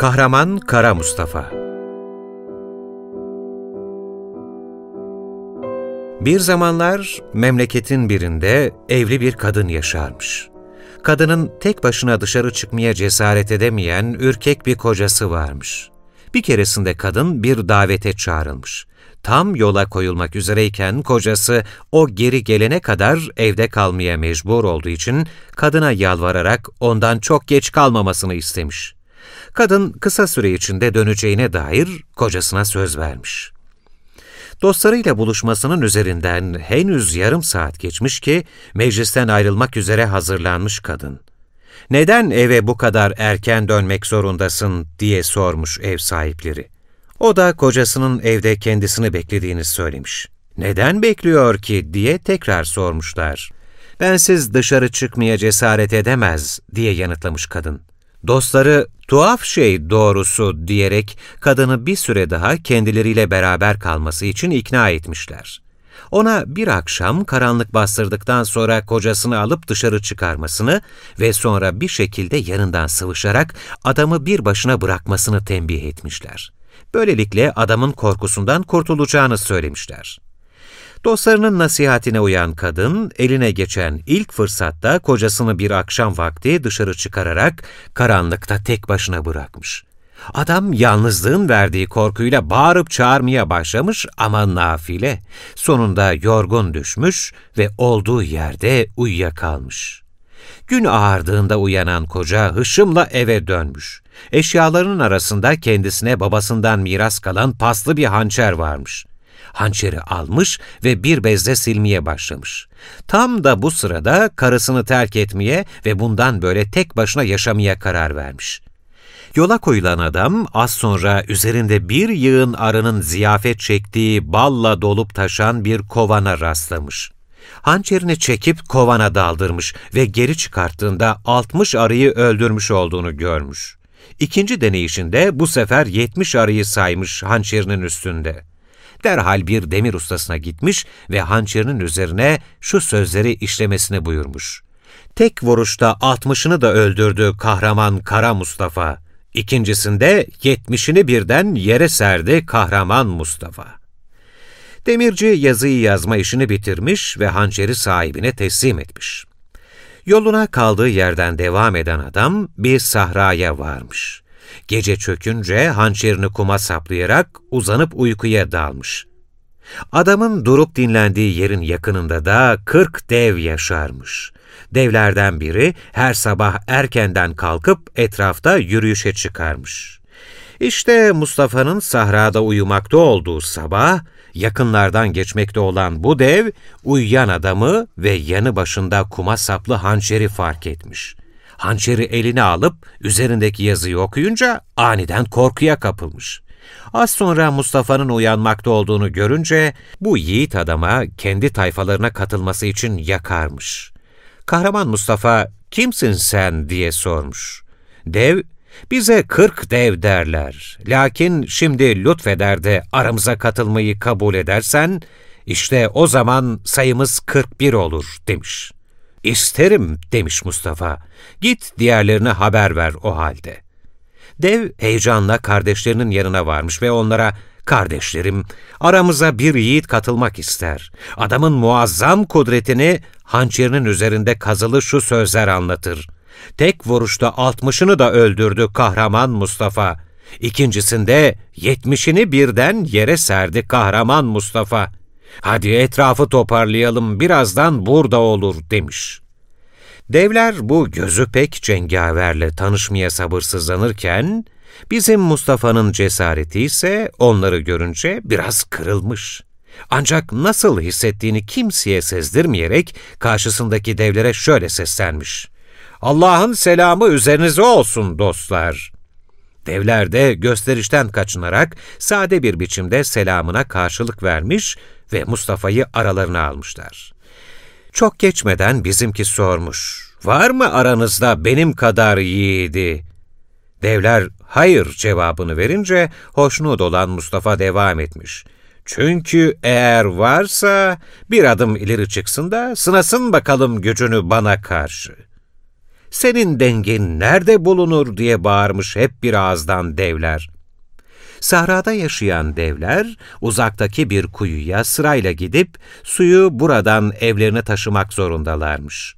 Kahraman Kara Mustafa Bir zamanlar memleketin birinde evli bir kadın yaşarmış. Kadının tek başına dışarı çıkmaya cesaret edemeyen ürkek bir kocası varmış. Bir keresinde kadın bir davete çağrılmış. Tam yola koyulmak üzereyken kocası o geri gelene kadar evde kalmaya mecbur olduğu için kadına yalvararak ondan çok geç kalmamasını istemiş. Kadın kısa süre içinde döneceğine dair kocasına söz vermiş. Dostlarıyla buluşmasının üzerinden henüz yarım saat geçmiş ki meclisten ayrılmak üzere hazırlanmış kadın. Neden eve bu kadar erken dönmek zorundasın diye sormuş ev sahipleri. O da kocasının evde kendisini beklediğini söylemiş. Neden bekliyor ki diye tekrar sormuşlar. Bensiz dışarı çıkmaya cesaret edemez diye yanıtlamış kadın. Dostları tuhaf şey doğrusu diyerek kadını bir süre daha kendileriyle beraber kalması için ikna etmişler. Ona bir akşam karanlık bastırdıktan sonra kocasını alıp dışarı çıkarmasını ve sonra bir şekilde yanından sıvışarak adamı bir başına bırakmasını tembih etmişler. Böylelikle adamın korkusundan kurtulacağını söylemişler. Dostlarının nasihatine uyan kadın, eline geçen ilk fırsatta kocasını bir akşam vakti dışarı çıkararak karanlıkta tek başına bırakmış. Adam yalnızlığın verdiği korkuyla bağırıp çağırmaya başlamış ama nafile. Sonunda yorgun düşmüş ve olduğu yerde uyuyakalmış. Gün ağardığında uyanan koca hışımla eve dönmüş. Eşyalarının arasında kendisine babasından miras kalan paslı bir hançer varmış hançeri almış ve bir bezle silmeye başlamış. Tam da bu sırada karısını terk etmeye ve bundan böyle tek başına yaşamaya karar vermiş. Yola koyulan adam az sonra üzerinde bir yığın arının ziyafet çektiği balla dolup taşan bir kovana rastlamış. Hançerini çekip kovana daldırmış ve geri çıkarttığında 60 arıyı öldürmüş olduğunu görmüş. İkinci deneyişinde bu sefer 70 arıyı saymış hançerinin üstünde derhal bir demir ustasına gitmiş ve hançerinin üzerine şu sözleri işlemesini buyurmuş. Tek vuruşta altmışını da öldürdü kahraman Kara Mustafa. İkincisinde yetmişini birden yere serdi kahraman Mustafa. Demirci yazıyı yazma işini bitirmiş ve hançeri sahibine teslim etmiş. Yoluna kaldığı yerden devam eden adam bir sahraya varmış. Gece çökünce hançerini kuma saplayarak uzanıp uykuya dalmış. Adamın durup dinlendiği yerin yakınında da kırk dev yaşarmış. Devlerden biri her sabah erkenden kalkıp etrafta yürüyüşe çıkarmış. İşte Mustafa'nın sahrada uyumakta olduğu sabah, yakınlardan geçmekte olan bu dev, uyuyan adamı ve yanı başında kuma saplı hançeri fark etmiş hançeri eline alıp üzerindeki yazıyı okuyunca aniden korkuya kapılmış. Az sonra Mustafa'nın uyanmakta olduğunu görünce bu yiğit adama kendi tayfalarına katılması için yakarmış. Kahraman Mustafa kimsin sen diye sormuş. Dev bize kırk dev derler. Lakin şimdi lütfeder de aramıza katılmayı kabul edersen, işte o zaman sayımız kırk bir olur demiş. İsterim demiş Mustafa. Git diğerlerine haber ver o halde. Dev heyecanla kardeşlerinin yanına varmış ve onlara Kardeşlerim, aramıza bir yiğit katılmak ister. Adamın muazzam kudretini hançerinin üzerinde kazılı şu sözler anlatır. Tek vuruşta altmışını da öldürdü kahraman Mustafa. İkincisinde yetmişini birden yere serdi kahraman Mustafa. Hadi etrafı toparlayalım, birazdan burada olur demiş. Devler bu gözü pek cengaverle tanışmaya sabırsızlanırken, bizim Mustafa'nın cesareti ise onları görünce biraz kırılmış. Ancak nasıl hissettiğini kimseye sezdirmeyerek karşısındaki devlere şöyle seslenmiş. Allah'ın selamı üzerinize olsun dostlar. Devler de gösterişten kaçınarak sade bir biçimde selamına karşılık vermiş ve Mustafa'yı aralarına almışlar. Çok geçmeden bizimki sormuş, var mı aranızda benim kadar yiğidi? Devler hayır cevabını verince hoşnut olan Mustafa devam etmiş. Çünkü eğer varsa bir adım ileri çıksın da sınasın bakalım gücünü bana karşı. senin dengin nerede bulunur diye bağırmış hep bir ağızdan devler. Sahrada yaşayan devler uzaktaki bir kuyuya sırayla gidip suyu buradan evlerine taşımak zorundalarmış.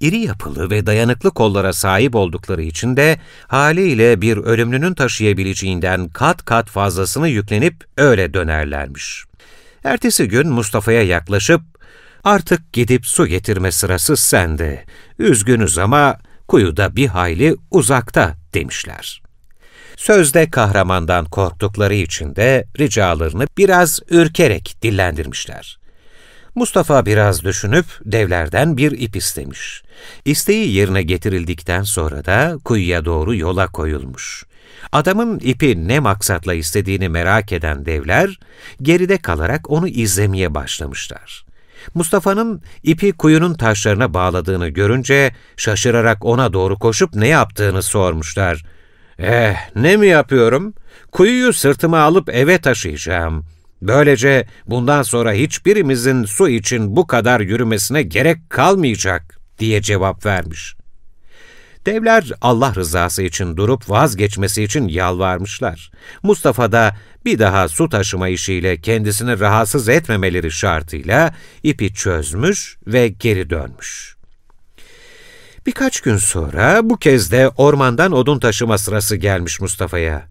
İri yapılı ve dayanıklı kollara sahip oldukları için de haliyle bir ölümlünün taşıyabileceğinden kat kat fazlasını yüklenip öyle dönerlermiş. Ertesi gün Mustafa'ya yaklaşıp Artık gidip su getirme sırası sende. Üzgünüz ama kuyuda bir hayli uzakta demişler. Sözde kahramandan korktukları için de ricalarını biraz ürkerek dillendirmişler. Mustafa biraz düşünüp devlerden bir ip istemiş. İsteği yerine getirildikten sonra da kuyuya doğru yola koyulmuş. Adamın ipi ne maksatla istediğini merak eden devler, geride kalarak onu izlemeye başlamışlar. Mustafa'nın ipi kuyunun taşlarına bağladığını görünce şaşırarak ona doğru koşup ne yaptığını sormuşlar. Eh, ne mi yapıyorum? Kuyuyu sırtıma alıp eve taşıyacağım. Böylece bundan sonra hiçbirimizin su için bu kadar yürümesine gerek kalmayacak diye cevap vermiş. Devler Allah rızası için durup vazgeçmesi için yalvarmışlar. Mustafa da bir daha su taşıma işiyle kendisini rahatsız etmemeleri şartıyla ipi çözmüş ve geri dönmüş. Birkaç gün sonra bu kez de ormandan odun taşıma sırası gelmiş Mustafa'ya.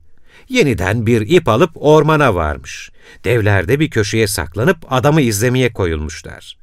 Yeniden bir ip alıp ormana varmış. Devler de bir köşeye saklanıp adamı izlemeye koyulmuşlar.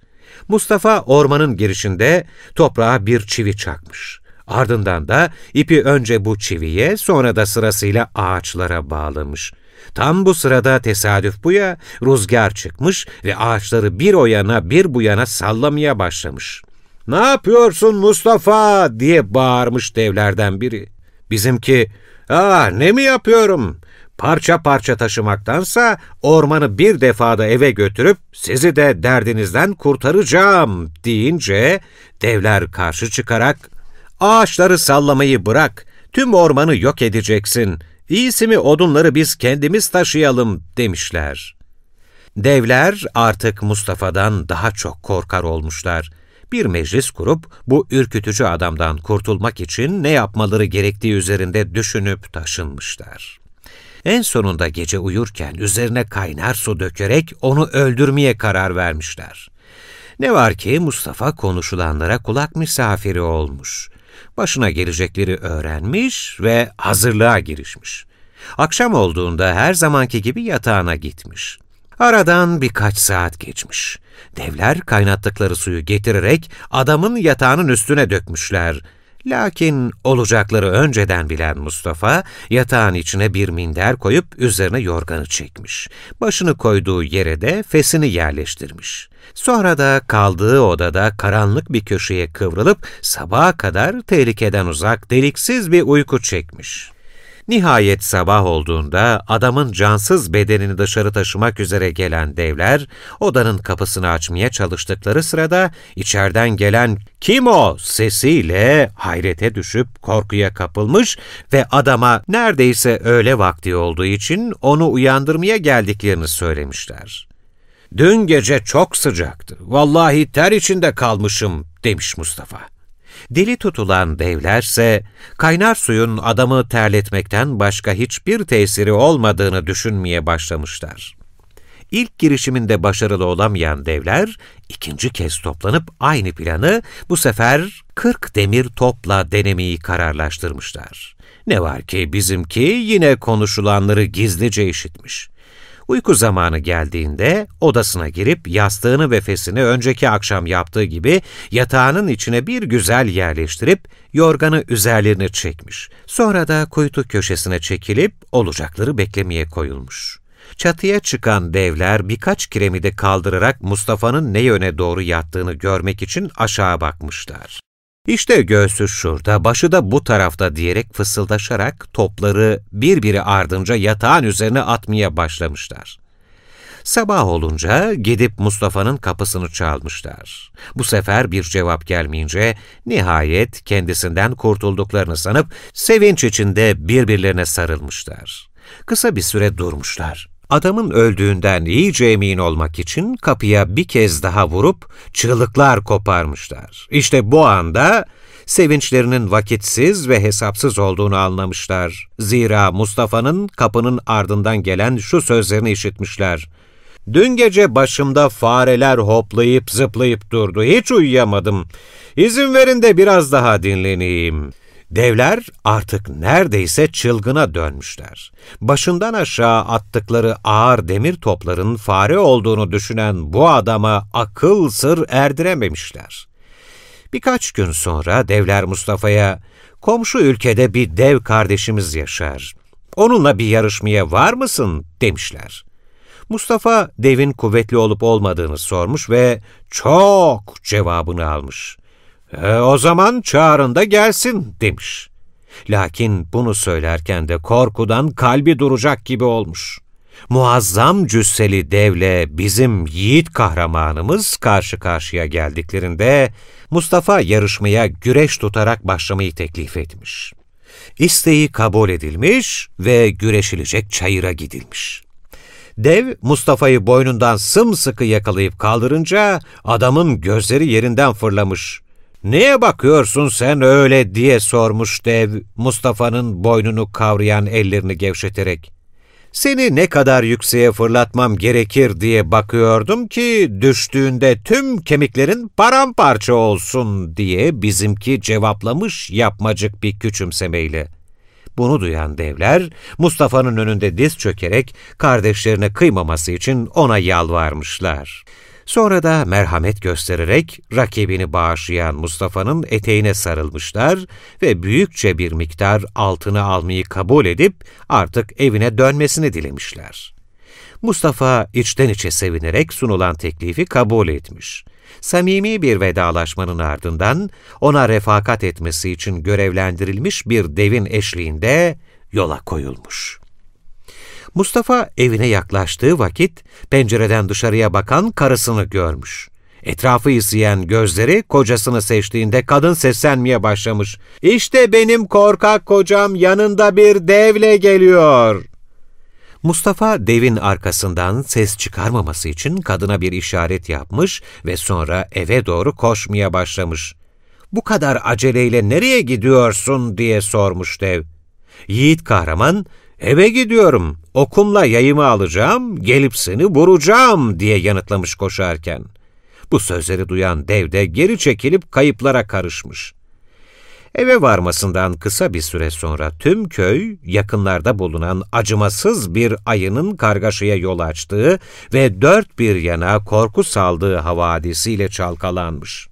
Mustafa ormanın girişinde toprağa bir çivi çakmış. Ardından da ipi önce bu çiviye sonra da sırasıyla ağaçlara bağlamış. Tam bu sırada tesadüf bu ya, rüzgar çıkmış ve ağaçları bir o yana bir bu yana sallamaya başlamış. ''Ne yapıyorsun Mustafa?'' diye bağırmış devlerden biri. Bizimki, ''Aa ne mi yapıyorum? Parça parça taşımaktansa ormanı bir defada eve götürüp sizi de derdinizden kurtaracağım.'' deyince devler karşı çıkarak Ağaçları sallamayı bırak, tüm ormanı yok edeceksin. İyisi mi odunları biz kendimiz taşıyalım demişler. Devler artık Mustafa'dan daha çok korkar olmuşlar. Bir meclis kurup bu ürkütücü adamdan kurtulmak için ne yapmaları gerektiği üzerinde düşünüp taşınmışlar. En sonunda gece uyurken üzerine kaynar su dökerek onu öldürmeye karar vermişler. Ne var ki Mustafa konuşulanlara kulak misafiri olmuş başına gelecekleri öğrenmiş ve hazırlığa girişmiş. Akşam olduğunda her zamanki gibi yatağına gitmiş. Aradan birkaç saat geçmiş. Devler kaynattıkları suyu getirerek adamın yatağının üstüne dökmüşler. Lakin olacakları önceden bilen Mustafa, yatağın içine bir minder koyup üzerine yorganı çekmiş. Başını koyduğu yere de fesini yerleştirmiş. Sonra da kaldığı odada karanlık bir köşeye kıvrılıp sabaha kadar tehlikeden uzak, deliksiz bir uyku çekmiş. Nihayet sabah olduğunda adamın cansız bedenini dışarı taşımak üzere gelen devler, odanın kapısını açmaya çalıştıkları sırada içeriden gelen ''Kim o?'' sesiyle hayrete düşüp korkuya kapılmış ve adama neredeyse öğle vakti olduğu için onu uyandırmaya geldiklerini söylemişler. ''Dün gece çok sıcaktı. Vallahi ter içinde kalmışım.'' demiş Mustafa. Deli tutulan devlerse kaynar suyun adamı terletmekten başka hiçbir tesiri olmadığını düşünmeye başlamışlar. İlk girişiminde başarılı olamayan devler ikinci kez toplanıp aynı planı bu sefer 40 demir topla denemeyi kararlaştırmışlar. Ne var ki bizimki yine konuşulanları gizlice işitmiş. Uyku zamanı geldiğinde odasına girip yastığını ve fesini önceki akşam yaptığı gibi yatağının içine bir güzel yerleştirip yorganı üzerlerine çekmiş. Sonra da kuytu köşesine çekilip olacakları beklemeye koyulmuş. Çatıya çıkan devler birkaç kiremide kaldırarak Mustafa'nın ne yöne doğru yattığını görmek için aşağı bakmışlar. İşte göğsü şurada, başı da bu tarafta diyerek fısıldaşarak topları birbiri ardınca yatağın üzerine atmaya başlamışlar. Sabah olunca gidip Mustafa'nın kapısını çalmışlar. Bu sefer bir cevap gelmeyince nihayet kendisinden kurtulduklarını sanıp sevinç içinde birbirlerine sarılmışlar. Kısa bir süre durmuşlar. Adamın öldüğünden iyice emin olmak için kapıya bir kez daha vurup çığlıklar koparmışlar. İşte bu anda Sevinçlerinin vakitsiz ve hesapsız olduğunu anlamışlar. Zira Mustafa'nın kapının ardından gelen şu sözlerini işitmişler. Dün gece başımda fareler hoplayıp zıplayıp durdu. Hiç uyuyamadım. İzin verin de biraz daha dinleneyim.'' Devler artık neredeyse çılgına dönmüşler. Başından aşağı attıkları ağır demir topların fare olduğunu düşünen bu adama akıl sır erdirememişler. Birkaç gün sonra devler Mustafa'ya, komşu ülkede bir dev kardeşimiz yaşar. Onunla bir yarışmaya var mısın demişler. Mustafa devin kuvvetli olup olmadığını sormuş ve çok cevabını almış. E, o zaman çağırın da gelsin demiş. Lakin bunu söylerken de korkudan kalbi duracak gibi olmuş. Muazzam cüsseli devle bizim yiğit kahramanımız karşı karşıya geldiklerinde Mustafa yarışmaya güreş tutarak başlamayı teklif etmiş. İsteği kabul edilmiş ve güreşilecek çayıra gidilmiş. Dev Mustafa'yı boynundan sımsıkı yakalayıp kaldırınca adamın gözleri yerinden fırlamış. ''Neye bakıyorsun sen öyle?'' diye sormuş dev Mustafa'nın boynunu kavrayan ellerini gevşeterek. ''Seni ne kadar yükseğe fırlatmam gerekir diye bakıyordum ki düştüğünde tüm kemiklerin paramparça olsun.'' diye bizimki cevaplamış yapmacık bir küçümsemeyle. Bunu duyan devler Mustafa'nın önünde diz çökerek kardeşlerine kıymaması için ona yalvarmışlar.'' Sonra da merhamet göstererek rakibini bağışlayan Mustafa'nın eteğine sarılmışlar ve büyükçe bir miktar altını almayı kabul edip artık evine dönmesini dilemişler. Mustafa içten içe sevinerek sunulan teklifi kabul etmiş. Samimi bir vedalaşmanın ardından ona refakat etmesi için görevlendirilmiş bir devin eşliğinde yola koyulmuş.'' Mustafa evine yaklaştığı vakit pencereden dışarıya bakan karısını görmüş. Etrafı izleyen gözleri kocasını seçtiğinde kadın seslenmeye başlamış. İşte benim korkak kocam yanında bir devle geliyor. Mustafa devin arkasından ses çıkarmaması için kadına bir işaret yapmış ve sonra eve doğru koşmaya başlamış. Bu kadar aceleyle nereye gidiyorsun diye sormuş dev. Yiğit kahraman Eve gidiyorum, okumla yayımı alacağım, gelip seni vuracağım diye yanıtlamış koşarken. Bu sözleri duyan dev de geri çekilip kayıplara karışmış. Eve varmasından kısa bir süre sonra tüm köy yakınlarda bulunan acımasız bir ayının kargaşaya yol açtığı ve dört bir yana korku saldığı havadisiyle çalkalanmış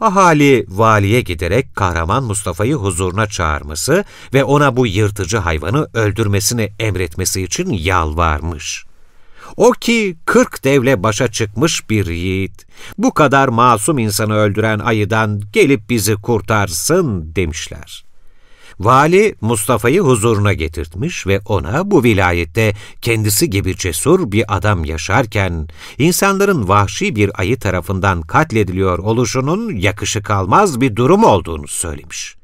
ahali valiye giderek kahraman Mustafa'yı huzuruna çağırması ve ona bu yırtıcı hayvanı öldürmesini emretmesi için yalvarmış. O ki kırk devle başa çıkmış bir yiğit, bu kadar masum insanı öldüren ayıdan gelip bizi kurtarsın demişler. Vali Mustafa'yı huzuruna getirtmiş ve ona bu vilayette kendisi gibi cesur bir adam yaşarken insanların vahşi bir ayı tarafından katlediliyor oluşunun yakışık almaz bir durum olduğunu söylemiş.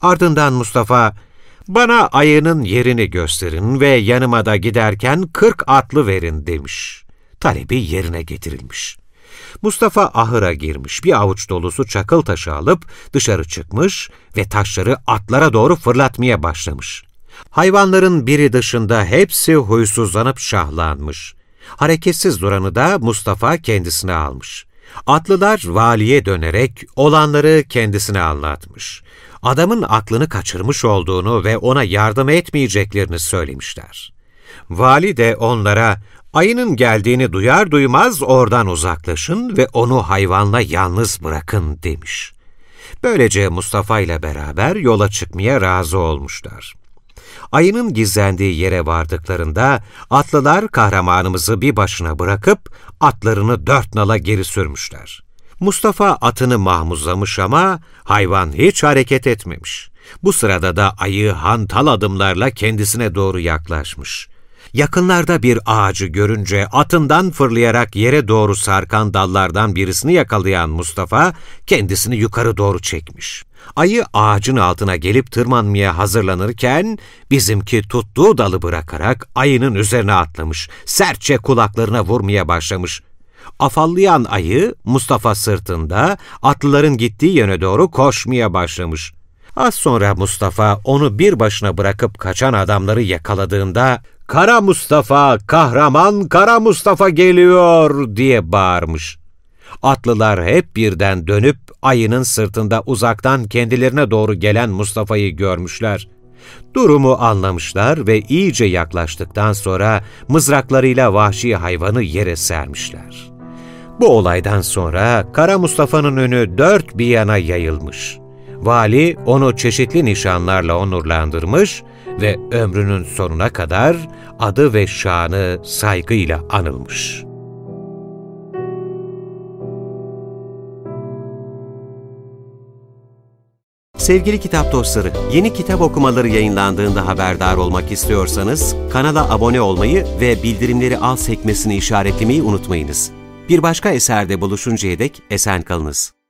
Ardından Mustafa, bana ayının yerini gösterin ve yanıma da giderken kırk atlı verin demiş. Talebi yerine getirilmiş. Mustafa ahıra girmiş, bir avuç dolusu çakıl taşı alıp dışarı çıkmış ve taşları atlara doğru fırlatmaya başlamış. Hayvanların biri dışında hepsi huysuzlanıp şahlanmış. Hareketsiz duranı da Mustafa kendisine almış. Atlılar valiye dönerek olanları kendisine anlatmış. Adamın aklını kaçırmış olduğunu ve ona yardım etmeyeceklerini söylemişler. Vali de onlara Ayının geldiğini duyar duymaz oradan uzaklaşın ve onu hayvanla yalnız bırakın demiş. Böylece Mustafa ile beraber yola çıkmaya razı olmuşlar. Ayının gizlendiği yere vardıklarında atlılar kahramanımızı bir başına bırakıp atlarını dört nala geri sürmüşler. Mustafa atını mahmuzlamış ama hayvan hiç hareket etmemiş. Bu sırada da ayı hantal adımlarla kendisine doğru yaklaşmış. Yakınlarda bir ağacı görünce atından fırlayarak yere doğru sarkan dallardan birisini yakalayan Mustafa kendisini yukarı doğru çekmiş. Ayı ağacın altına gelip tırmanmaya hazırlanırken bizimki tuttuğu dalı bırakarak ayının üzerine atlamış, sertçe kulaklarına vurmaya başlamış. Afallayan ayı Mustafa sırtında atlıların gittiği yöne doğru koşmaya başlamış. Az sonra Mustafa onu bir başına bırakıp kaçan adamları yakaladığında ''Kara Mustafa, kahraman Kara Mustafa geliyor!'' diye bağırmış. Atlılar hep birden dönüp ayının sırtında uzaktan kendilerine doğru gelen Mustafa'yı görmüşler. Durumu anlamışlar ve iyice yaklaştıktan sonra mızraklarıyla vahşi hayvanı yere sermişler. Bu olaydan sonra Kara Mustafa'nın önü dört bir yana yayılmış. Vali onu çeşitli nişanlarla onurlandırmış ve ömrünün sonuna kadar adı ve şanı saygıyla anılmış. Sevgili kitap dostları, yeni kitap okumaları yayınlandığında haberdar olmak istiyorsanız kanala abone olmayı ve bildirimleri al sekmesini işaretlemeyi unutmayınız. Bir başka eserde buluşuncaya dek esen kalınız.